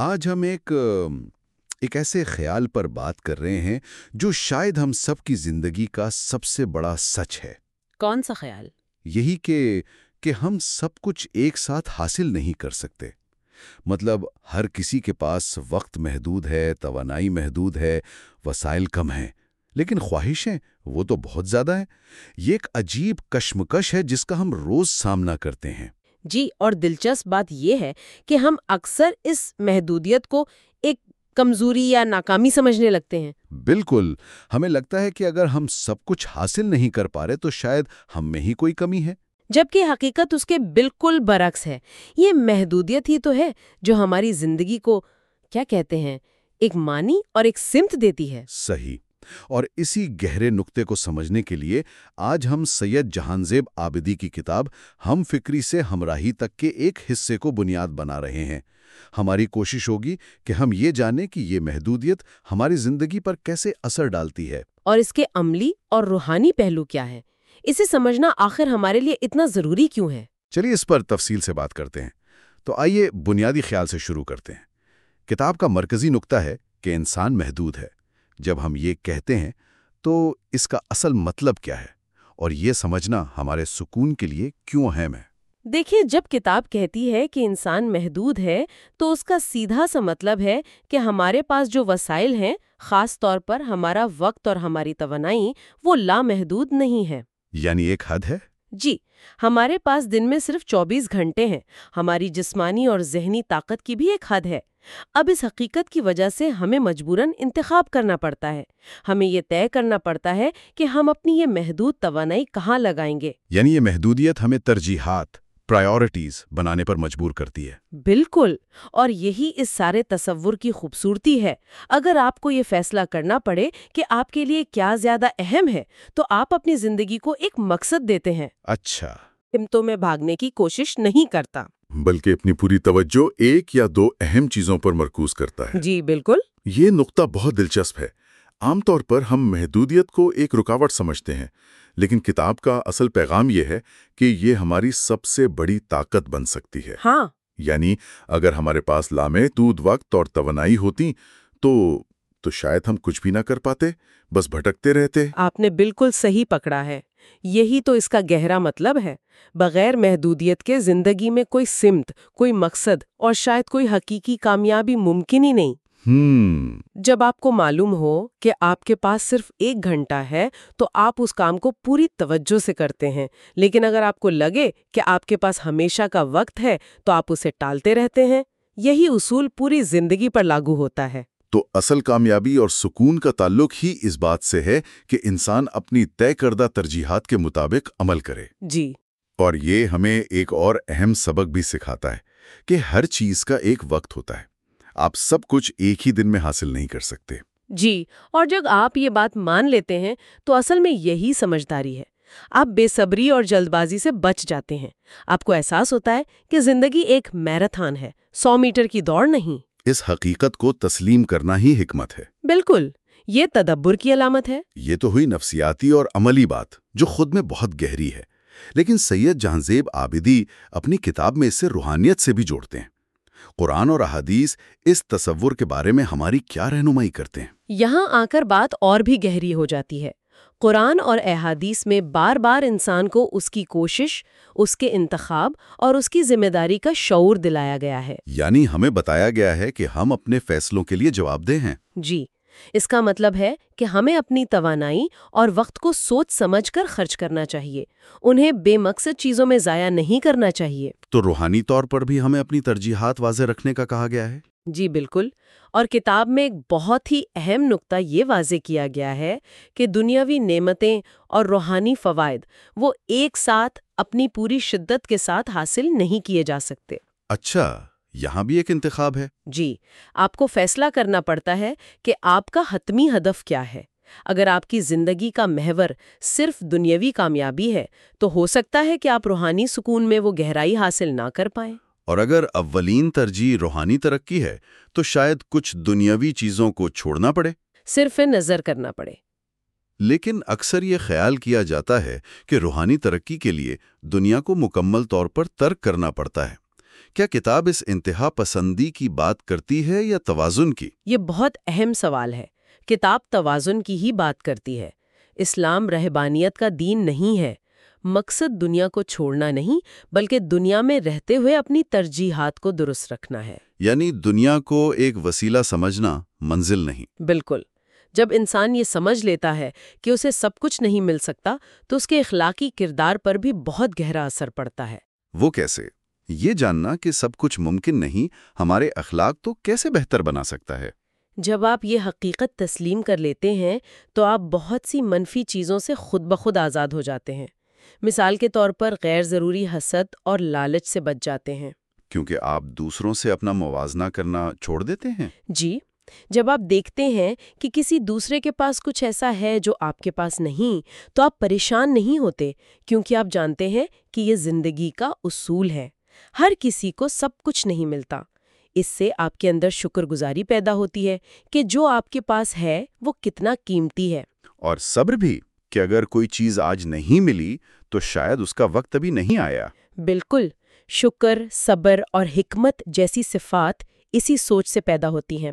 آج ہم ایک ایک ایسے خیال پر بات کر رہے ہیں جو شاید ہم سب کی زندگی کا سب سے بڑا سچ ہے۔ کون سا خیال؟ یہی کہ کہ ہم سب کچھ ایک ساتھ حاصل نہیں کر سکتے۔ مطلب ہر کسی کے پاس وقت محدود ہے توانائی محدود ہے وسائل کم ہیں۔ لیکن خواہشیں وہ تو بہت زیادہ ہیں۔ یہ ایک عجیب کشمکش ہے جس کا ہم روز سامنا کرتے ہیں۔ جی اور دلچسپ بات یہ ہے کہ ہم اکثر اس محدودیت کو ایک کمزوری یا ناکامی سمجھنے لگتے ہیں۔ بالکل۔ ہمیں لگتا ہے کہ اگر ہم سب کچھ حاصل نہیں کر پا رہے تو شاید ہم میں ہی کوئی کمی ہے۔ جبکہ حقیقت اس کے بالکل برعکس ہے۔ یہ محدودیت ہی تو ہے جو ہماری زندگی کو کیا کہتے ہیں ایک معنی اور ایک سمت دیتی ہے۔ صحیح۔ اور اسی گہرے نقطے کو سمجھنے کے لیے آج ہم سید جہانزیب آبدی کی کتاب ہم فکری سے ہمراہی تک کے ایک حصے کو بنیاد بنا رہے ہیں۔ ہماری کوشش ہوگی کہ ہم یہ جانیں کہ یہ محدودیت ہماری زندگی پر کیسے اثر ڈالتی ہے۔ اور اس کے عملی اور روحانی پہلو کیا ہے اسے سمجھنا آخر ہمارے لیے اتنا ضروری کیوں ہے؟ چلیے اس پر تفصیل سے بات کرتے ہیں۔ تو آئیے بنیادی خیال سے شروع کرتے ہیں۔ کتاب کا مرکزی نقطہ ہے کہ انسان محدود ہے۔ جب ہم یہ کہتے ہیں تو اس کا اصل مطلب کیا ہے اور یہ سمجھنا ہمارے سکون کے لیے کیوں اہم ہے؟ دیکھیے جب کتاب کہتی ہے کہ انسان محدود ہے تو اس کا سیدھا سا مطلب ہے کہ ہمارے پاس جو وسائل ہیں خاص طور پر ہمارا وقت اور ہماری توانائی وہ لامحدود نہیں ہے یعنی ایک حد ہے؟ جی ہمارے پاس دن میں صرف چوبیس گھنٹے ہیں۔ ہماری جسمانی اور ذہنی طاقت کی بھی ایک حد ہے۔ اب اس حقیقت کی وجہ سے ہمیں مجبوراً انتخاب کرنا پڑتا ہے۔ ہمیں یہ طے کرنا پڑتا ہے کہ ہم اپنی یہ محدود توانائی کہاں لگائیں گے۔ یعنی یہ محدودیت ہمیں ترجیحات پرائیورٹیز بنانے پر مجبور کرتی ہے۔ بالکل۔ اور یہی اس سارے تصور کی خوبصورتی ہے۔ اگر آپ کو یہ فیصلہ کرنا پڑے کہ آپ کے لیے کیا زیادہ اہم ہے تو آپ اپنی زندگی کو ایک مقصد دیتے ہیں۔ اچھا۔ ہمتوں میں بھاگنے کی کوشش نہیں کرتا۔ بلکہ اپنی پوری توجہ ایک یا دو اہم چیزوں پر مرکوز کرتا ہے۔ جی بالکل۔ یہ نقطہ بہت دلچسپ ہے۔ عام طور پر ہم محدودیت کو ایک رکاوٹ سمجھتے ہیں لیکن کتاب کا اصل پیغام یہ ہے کہ یہ ہماری سب سے بڑی طاقت بن سکتی ہے۔ ہاں۔ یعنی اگر ہمارے پاس لامحدود وقت اور توانائی ہوتی تو تو شاید ہم کچھ بھی نہ کر پاتے بس بھٹکتے رہتے۔ آپ نے بالکل صحیح پکڑا ہے۔ یہی تو اس کا گہرا مطلب ہے۔ بغیر محدودیت کے زندگی میں کوئی سمت کوئی مقصد اور شاید کوئی حقیقی کامیابی ممکن ہی نہیں۔ ہم جب آپ کو معلوم ہو کہ آپ کے پاس صرف ایک گھنٹہ ہے تو آپ اس کام کو پوری توجہ سے کرتے ہیں۔ لیکن اگر آپ کو لگے کہ آپ کے پاس ہمیشہ کا وقت ہے تو آپ اسے ٹالتے رہتے ہیں۔ یہی اصول پوری زندگی پر لاگو ہوتا ہے۔ تو اصل کامیابی اور سکون کا تعلق ہی اس بات سے ہے کہ انسان اپنی طے کردہ ترجیحات کے مطابق عمل کرے۔ جی۔ اور یہ ہمیں ایک اور اہم سبق بھی سکھاتا ہے کہ ہر چیز کا ایک وقت ہوتا ہے۔ آپ سب کچھ ایک ہی دن میں حاصل نہیں کر سکتے۔ جی اور جب آپ یہ بات مان لیتے ہیں تو اصل میں یہی سمجھداری ہے۔ آپ بے صبری اور جلد بازی سے بچ جاتے ہیں۔ آپ کو احساس ہوتا ہے کہ زندگی ایک میراتھن ہے سو میٹر کی دوڑ نہیں۔ اس حقیقت کو تسلیم کرنا ہی حکمت ہے۔ بالکل یہ تدبر کی علامت ہے۔ یہ تو ہوئی نفسیاتی اور عملی بات جو خود میں بہت گہری ہے۔ لیکن سید جہانزیب آبدی اپنی کتاب میں اسے روحانیت سے بھی جوڑتے ہیں۔ قرآن اور احادیث اس تصور کے بارے میں ہماری کیا رہنمائی کرتے ہیں؟ یہاں آ کر بات اور بھی گہری ہو جاتی ہے۔ قرآن اور احادیث میں بار بار انسان کو اس کی کوشش اس کے انتخاب اور اس کی ذمہ داری کا شعور دلایا گیا ہے۔ یعنی ہمیں بتایا گیا ہے کہ ہم اپنے فیصلوں کے لیے جواب دہ ہیں۔ جی۔ اس کا مطلب ہے کہ ہمیں اپنی توانائی اور وقت کو سوچ سمجھ کر خرچ کرنا چاہیے۔ انہیں بے مقصد چیزوں میں ضائع نہیں کرنا چاہیے۔ تو روحانی طور پر بھی ہمیں اپنی ترجیحات واضح رکھنے کا کہا گیا ہے؟ جی بالکل۔ اور کتاب میں ایک بہت ہی اہم نقطہ یہ واضح کیا گیا ہے کہ دنیاوی نعمتیں اور روحانی فوائد وہ ایک ساتھ اپنی پوری شدت کے ساتھ حاصل نہیں کیے جا سکتے۔ اچھا۔ یہاں بھی ایک انتخاب ہے۔ جی آپ کو فیصلہ کرنا پڑتا ہے کہ آپ کا حتمی ہدف کیا ہے۔ اگر آپ کی زندگی کا محور صرف دنیاوی کامیابی ہے تو ہو سکتا ہے کہ آپ روحانی سکون میں وہ گہرائی حاصل نہ کر پائیں۔ اور اگر اولین ترجیح روحانی ترقی ہے تو شاید کچھ دنیاوی چیزوں کو چھوڑنا پڑے۔ صرف نظر کرنا پڑے۔ لیکن اکثر یہ خیال کیا جاتا ہے کہ روحانی ترقی کے لیے دنیا کو مکمل طور پر ترک کرنا پڑتا ہے۔ کیا کتاب اس انتہا پسندی کی بات کرتی ہے یا توازن کی؟ یہ بہت اہم سوال ہے۔ کتاب توازن کی ہی بات کرتی ہے۔ اسلام رہبانیت کا دین نہیں ہے۔ مقصد دنیا کو چھوڑنا نہیں بلکہ دنیا میں رہتے ہوئے اپنی ترجیحات کو درست رکھنا ہے۔ یعنی دنیا کو ایک وسیلہ سمجھنا منزل نہیں۔ بالکل۔ جب انسان یہ سمجھ لیتا ہے کہ اسے سب کچھ نہیں مل سکتا تو اس کے اخلاقی کردار پر بھی بہت گہرا اثر پڑتا ہے۔ وہ کیسے؟ یہ جاننا کہ سب کچھ ممکن نہیں ہمارے اخلاق تو کیسے بہتر بنا سکتا ہے؟ جب آپ یہ حقیقت تسلیم کر لیتے ہیں تو آپ بہت سی منفی چیزوں سے خود بخود آزاد ہو جاتے ہیں۔ مثال کے طور پر غیر ضروری حسد اور لالچ سے بچ جاتے ہیں۔ کیونکہ آپ دوسروں سے اپنا موازنہ کرنا چھوڑ دیتے ہیں؟ جی جب آپ دیکھتے ہیں کہ کسی دوسرے کے پاس کچھ ایسا ہے جو آپ کے پاس نہیں تو آپ پریشان نہیں ہوتے کیونکہ آپ جانتے ہیں کہ یہ زندگی کا اصول ہے۔ ہر کسی کو سب کچھ نہیں ملتا۔ اس سے آپ کے اندر شکر گزاری پیدا ہوتی ہے کہ جو آپ کے پاس ہے وہ کتنا قیمتی ہے۔ اور صبر بھی کہ اگر کوئی چیز آج نہیں ملی تو شاید اس کا وقت ابھی نہیں آیا۔ بالکل شکر صبر اور حکمت جیسی صفات اسی سوچ سے پیدا ہوتی ہیں۔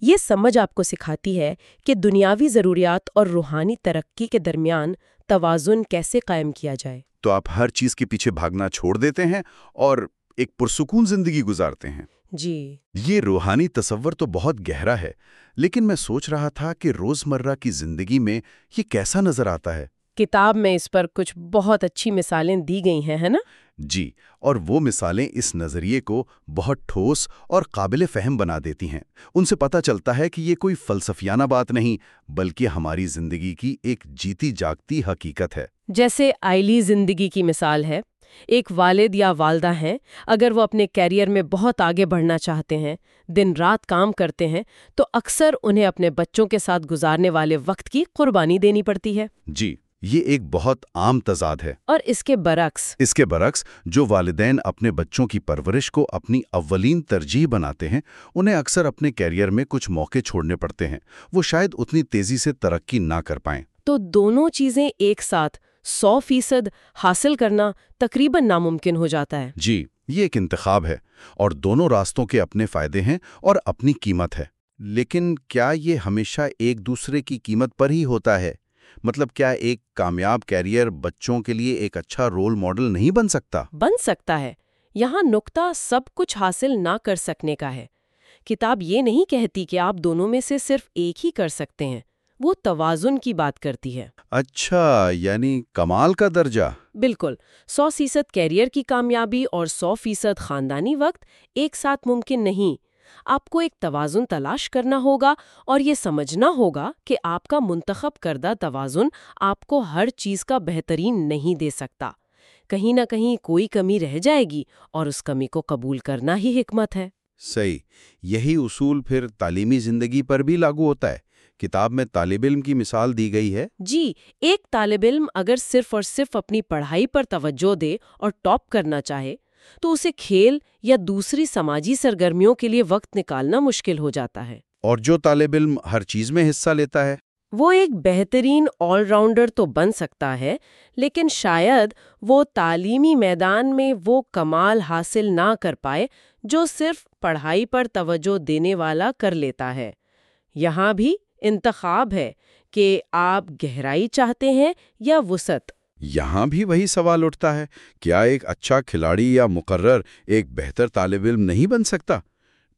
یہ سمجھ آپ کو سکھاتی ہے کہ دنیاوی ضروریات اور روحانی ترقی کے درمیان توازن کیسے قائم کیا جائے۔ تو آپ ہر چیز کے پیچھے بھاگنا چھوڑ دیتے ہیں اور ایک پرسکون زندگی گزارتے ہیں۔ جی۔ یہ روحانی تصور تو بہت گہرا ہے لیکن میں سوچ رہا تھا کہ روزمرہ کی زندگی میں یہ کیسا نظر آتا ہے۔ کتاب میں اس پر کچھ بہت اچھی مثالیں دی گئی ہیں ہے نا؟ جی اور وہ مثالیں اس نظریے کو بہت ٹھوس اور قابل فہم بنا دیتی ہیں۔ ان سے پتہ چلتا ہے کہ یہ کوئی فلسفیانہ بات نہیں بلکہ ہماری زندگی کی ایک جیتی جاگتی حقیقت ہے۔ جیسے آئلی زندگی کی مثال ہے ایک والد یا والدہ ہیں اگر وہ اپنے کیریئر میں بہت آگے بڑھنا چاہتے ہیں دن رات کام کرتے ہیں تو اکثر انہیں اپنے بچوں کے ساتھ گزارنے والے وقت کی قربانی دینی پڑتی ہے۔ جی یہ ایک بہت عام تضاد ہے۔ اور اس کے برعکس۔ اس کے برعکس جو والدین اپنے بچوں کی پرورش کو اپنی اولین ترجیح بناتے ہیں انہیں اکثر اپنے کیریئر میں کچھ موقع چھوڑنے پڑتے ہیں۔ وہ شاید اتنی تیزی سے ترقی نہ کر پائیں۔ تو دونوں چیزیں ایک ساتھ سو فیصد حاصل کرنا تقریباً ناممکن ہو جاتا ہے۔ جی یہ ایک انتخاب ہے اور دونوں راستوں کے اپنے فائدے ہیں اور اپنی قیمت ہے۔ لیکن کیا یہ ہمیشہ ایک دوسرے کی قیمت پر ہی ہوتا ہے؟ مطلب کیا ایک کامیاب کیریئر بچوں کے لیے ایک اچھا رول ماڈل نہیں بن سکتا؟ بن سکتا ہے۔ یہاں نقطہ سب کچھ حاصل نہ کر سکنے کا ہے۔ کتاب یہ نہیں کہتی کہ آپ دونوں میں سے صرف ایک ہی کر سکتے ہیں۔ وہ توازن کی بات کرتی ہے۔ اچھا یعنی کمال کا درجہ۔ بالکل۔ سو فیصد کیریئر کی کامیابی اور سو فیصد خاندانی وقت ایک ساتھ ممکن نہیں۔ آپ کو ایک توازن تلاش کرنا ہوگا اور یہ سمجھنا ہوگا کہ آپ کا منتخب کردہ توازن آپ کو ہر چیز کا بہترین نہیں دے سکتا۔ کہیں نہ کہیں کوئی کمی رہ جائے گی اور اس کمی کو قبول کرنا ہی حکمت ہے۔ صحیح یہی اصول پھر تعلیمی زندگی پر بھی لاگو ہوتا ہے۔ کتاب میں طالب علم کی مثال دی گئی ہے۔ جی ایک طالب علم اگر صرف اور صرف اپنی پڑھائی پر توجہ دے اور ٹاپ کرنا چاہے تو اسے کھیل یا دوسری سماجی سرگرمیوں کے لیے وقت نکالنا مشکل ہو جاتا ہے۔ اور جو طالب علم ہر چیز میں حصہ لیتا ہے۔ وہ ایک بہترین آل راؤنڈر تو بن سکتا ہے لیکن شاید وہ تعلیمی میدان میں وہ کمال حاصل نہ کر پائے جو صرف پڑھائی پر توجہ دینے والا کر لیتا ہے۔ یہاں بھی انتخاب ہے کہ آپ گہرائی چاہتے ہیں یا وسعت۔ یہاں بھی وہی سوال اٹھتا ہے، کیا ایک اچھا کھلاڑی یا مقرر ایک بہتر طالب علم نہیں بن سکتا؟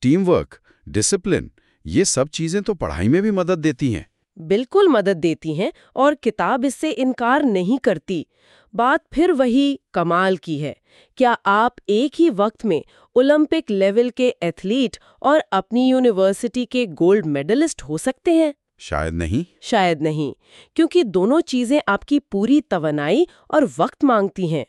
ٹیم ورک، ڈسپلن، یہ سب چیزیں تو پڑھائی میں بھی مدد دیتی ہیں۔ بالکل مدد دیتی ہیں اور کتاب اس سے انکار نہیں کرتی۔ بات پھر وہی کمال کی ہے۔ کیا آپ ایک ہی وقت میں اولمپک لیول کے ایتھلیٹ اور اپنی یونیورسٹی کے گولڈ میڈلسٹ ہو سکتے ہیں؟ شاید نہیں؟ شاید نہیں کیونکہ دونوں چیزیں آپ کی پوری توانائی اور وقت مانگتی ہیں۔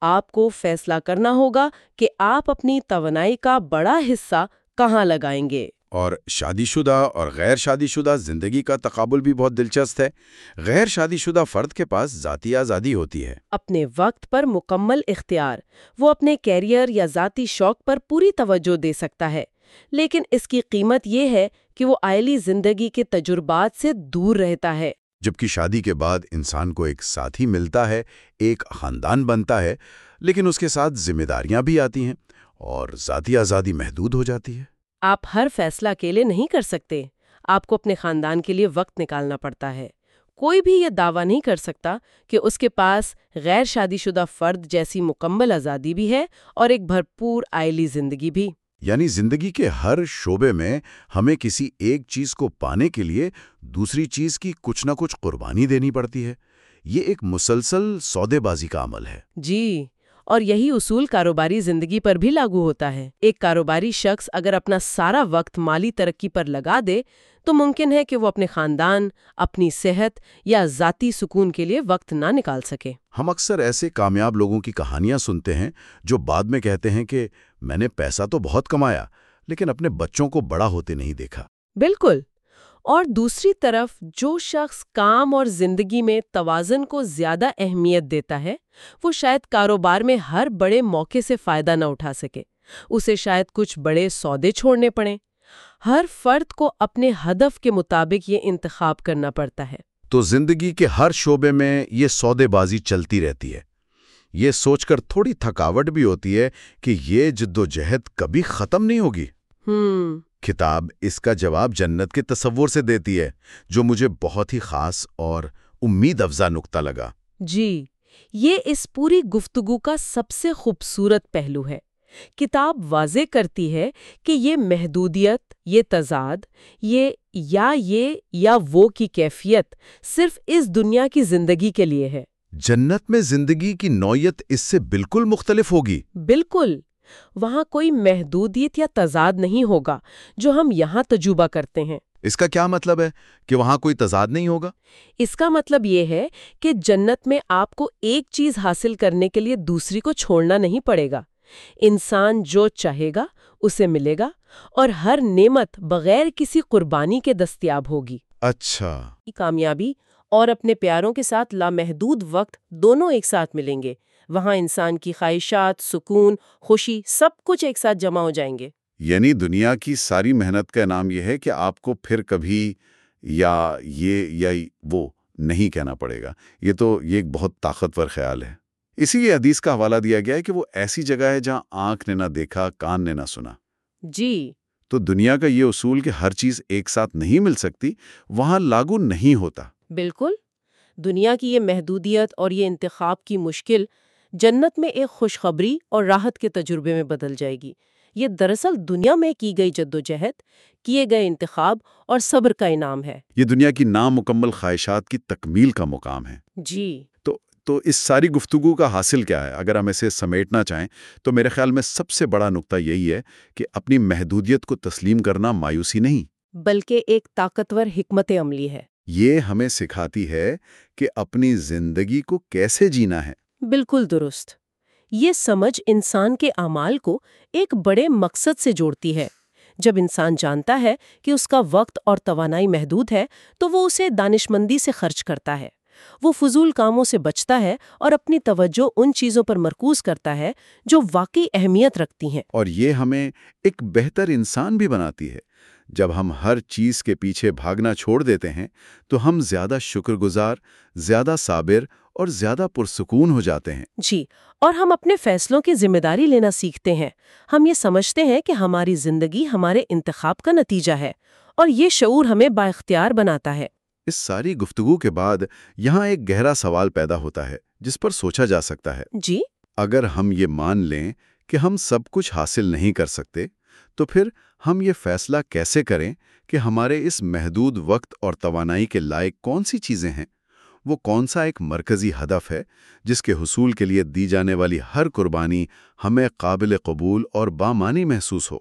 آپ کو فیصلہ کرنا ہوگا کہ آپ اپنی توانائی کا بڑا حصہ کہاں لگائیں گے۔ اور شادی شدہ اور غیر شادی شدہ زندگی کا تقابل بھی بہت دلچسپ ہے۔ غیر شادی شدہ فرد کے پاس ذاتی آزادی ہوتی ہے۔ اپنے وقت پر مکمل اختیار وہ اپنے کیریئر یا ذاتی شوق پر پوری توجہ دے سکتا ہے۔ لیکن اس کی قیمت یہ ہے کہ وہ آئلی زندگی کے تجربات سے دور رہتا ہے۔ جبکہ شادی کے بعد انسان کو ایک ساتھی ملتا ہے ایک خاندان بنتا ہے لیکن اس کے ساتھ ذمہ داریاں بھی آتی ہیں اور ذاتی آزادی محدود ہو جاتی ہے۔ آپ ہر فیصلہ اکیلے نہیں کر سکتے۔ آپ کو اپنے خاندان کے لیے وقت نکالنا پڑتا ہے۔ کوئی بھی یہ دعویٰ نہیں کر سکتا کہ اس کے پاس غیر شادی شدہ فرد جیسی مکمل آزادی بھی ہے اور ایک بھرپور آئلی زندگی بھی۔ یعنی زندگی کے ہر شعبے میں ہمیں کسی ایک چیز کو پانے کے لیے دوسری چیز کی کچھ نہ کچھ قربانی دینی پڑتی ہے۔ یہ ایک مسلسل سودے بازی کا عمل ہے۔ جی اور یہی اصول کاروباری زندگی پر بھی لاگو ہوتا ہے۔ ایک کاروباری شخص اگر اپنا سارا وقت مالی ترقی پر لگا دے تو ممکن ہے کہ وہ اپنے خاندان اپنی صحت یا ذاتی سکون کے لیے وقت نہ نکال سکے۔ ہم اکثر ایسے کامیاب لوگوں کی کہانیاں سنتے ہیں جو بعد میں کہتے ہیں کہ میں نے پیسہ تو بہت کمایا لیکن اپنے بچوں کو بڑا ہوتے نہیں دیکھا۔ بالکل۔ اور دوسری طرف جو شخص کام اور زندگی میں توازن کو زیادہ اہمیت دیتا ہے وہ شاید کاروبار میں ہر بڑے موقع سے فائدہ نہ اٹھا سکے۔ اسے شاید کچھ بڑے سودے چھوڑنے پڑیں۔ ہر فرد کو اپنے ہدف کے مطابق یہ انتخاب کرنا پڑتا ہے۔ تو زندگی کے ہر شعبے میں یہ سودے بازی چلتی رہتی ہے۔ یہ سوچ کر تھوڑی تھکاوٹ بھی ہوتی ہے کہ یہ جد و جہد کبھی ختم نہیں ہوگی۔ ہم کتاب اس کا جواب جنت کے تصور سے دیتی ہے جو مجھے بہت ہی خاص اور امید افزا نقطہ لگا۔ جی یہ اس پوری گفتگو کا سب سے خوبصورت پہلو ہے۔ کتاب واضح کرتی ہے کہ یہ محدودیت یہ تضاد یہ یا یہ یا وہ کی کیفیت صرف اس دنیا کی زندگی کے لیے ہے۔ جنت میں زندگی کی نوعیت اس سے بالکل مختلف ہوگی۔ بالکل! وہاں کوئی محدودیت یا تضاد نہیں ہوگا جو ہم یہاں تجربہ کرتے ہیں۔ اس کا کیا مطلب ہے کہ وہاں کوئی تضاد نہیں ہوگا؟ اس کا مطلب یہ ہے کہ جنت میں آپ کو ایک چیز حاصل کرنے کے لیے دوسری کو چھوڑنا نہیں پڑے گا۔ انسان جو چاہے گا اسے ملے گا اور ہر نعمت بغیر کسی قربانی کے دستیاب ہوگی۔ اچھا۔ کامیابی اور اپنے پیاروں کے ساتھ لامحدود وقت دونوں ایک ساتھ ملیں گے۔ وہاں انسان کی خواہشات سکون خوشی سب کچھ ایک ساتھ جمع ہو جائیں گے۔ یعنی دنیا کی ساری محنت کا نام یہ ہے کہ آپ کو پھر کبھی یا یہ یا وہ نہیں کہنا پڑے گا۔ یہ تو یہ ایک بہت طاقتور خیال ہے۔ اسی لیے حدیث کا حوالہ دیا گیا ہے کہ وہ ایسی جگہ ہے جہاں آنکھ نے نہ دیکھا کان نے نہ سنا۔ جی۔ تو دنیا کا یہ اصول کہ ہر چیز ایک ساتھ نہیں مل سکتی وہاں لاگو نہیں ہوتا۔ بالکل۔ دنیا کی یہ محدودیت اور یہ انتخاب کی مشکل جنت میں ایک خوشخبری اور راحت کے تجربے میں بدل جائے گی۔ یہ دراصل دنیا میں کی گئی جد و جہد کیے گئے انتخاب اور صبر کا انعام ہے۔ یہ دنیا کی نامکمل خواہشات کی تکمیل کا مقام ہے۔ جی۔ تو اس ساری گفتگو کا حاصل کیا ہے؟ اگر ہم اسے سمیٹنا چاہیں تو میرے خیال میں سب سے بڑا نقطہ یہی ہے کہ اپنی محدودیت کو تسلیم کرنا مایوسی نہیں۔ بلکہ ایک طاقتور حکمت عملی ہے۔ یہ ہمیں سکھاتی ہے کہ اپنی زندگی کو کیسے جینا ہے۔ بالکل درست۔ یہ سمجھ انسان کے اعمال کو ایک بڑے مقصد سے جوڑتی ہے۔ جب انسان جانتا ہے کہ اس کا وقت اور توانائی محدود ہے تو وہ اسے دانشمندی سے خرچ کرتا ہے۔ وہ فضول کاموں سے بچتا ہے اور اپنی توجہ ان چیزوں پر مرکوز کرتا ہے جو واقعی اہمیت رکھتی ہیں۔ اور یہ ہمیں ایک بہتر انسان بھی بناتی ہے۔ جب ہم ہر چیز کے پیچھے بھاگنا چھوڑ دیتے ہیں تو ہم زیادہ شکر گزار زیادہ صابر اور زیادہ پرسکون ہو جاتے ہیں۔ جی اور ہم اپنے فیصلوں کی ذمہ داری لینا سیکھتے ہیں۔ ہم یہ سمجھتے ہیں کہ ہماری زندگی ہمارے انتخاب کا نتیجہ ہے اور یہ شعور ہمیں بااختیار بناتا ہے۔ اس ساری گفتگو کے بعد یہاں ایک گہرا سوال پیدا ہوتا ہے جس پر سوچا جا سکتا ہے۔ جی؟ اگر ہم یہ مان لیں کہ ہم سب کچھ حاصل نہیں کر سکتے تو پھر ہم یہ فیصلہ کیسے کریں کہ ہمارے اس محدود وقت اور توانائی کے لائق کون سی چیزیں ہیں؟ وہ کون سا ایک مرکزی ہدف ہے جس کے حصول کے لیے دی جانے والی ہر قربانی ہمیں قابل قبول اور بامانی محسوس ہو؟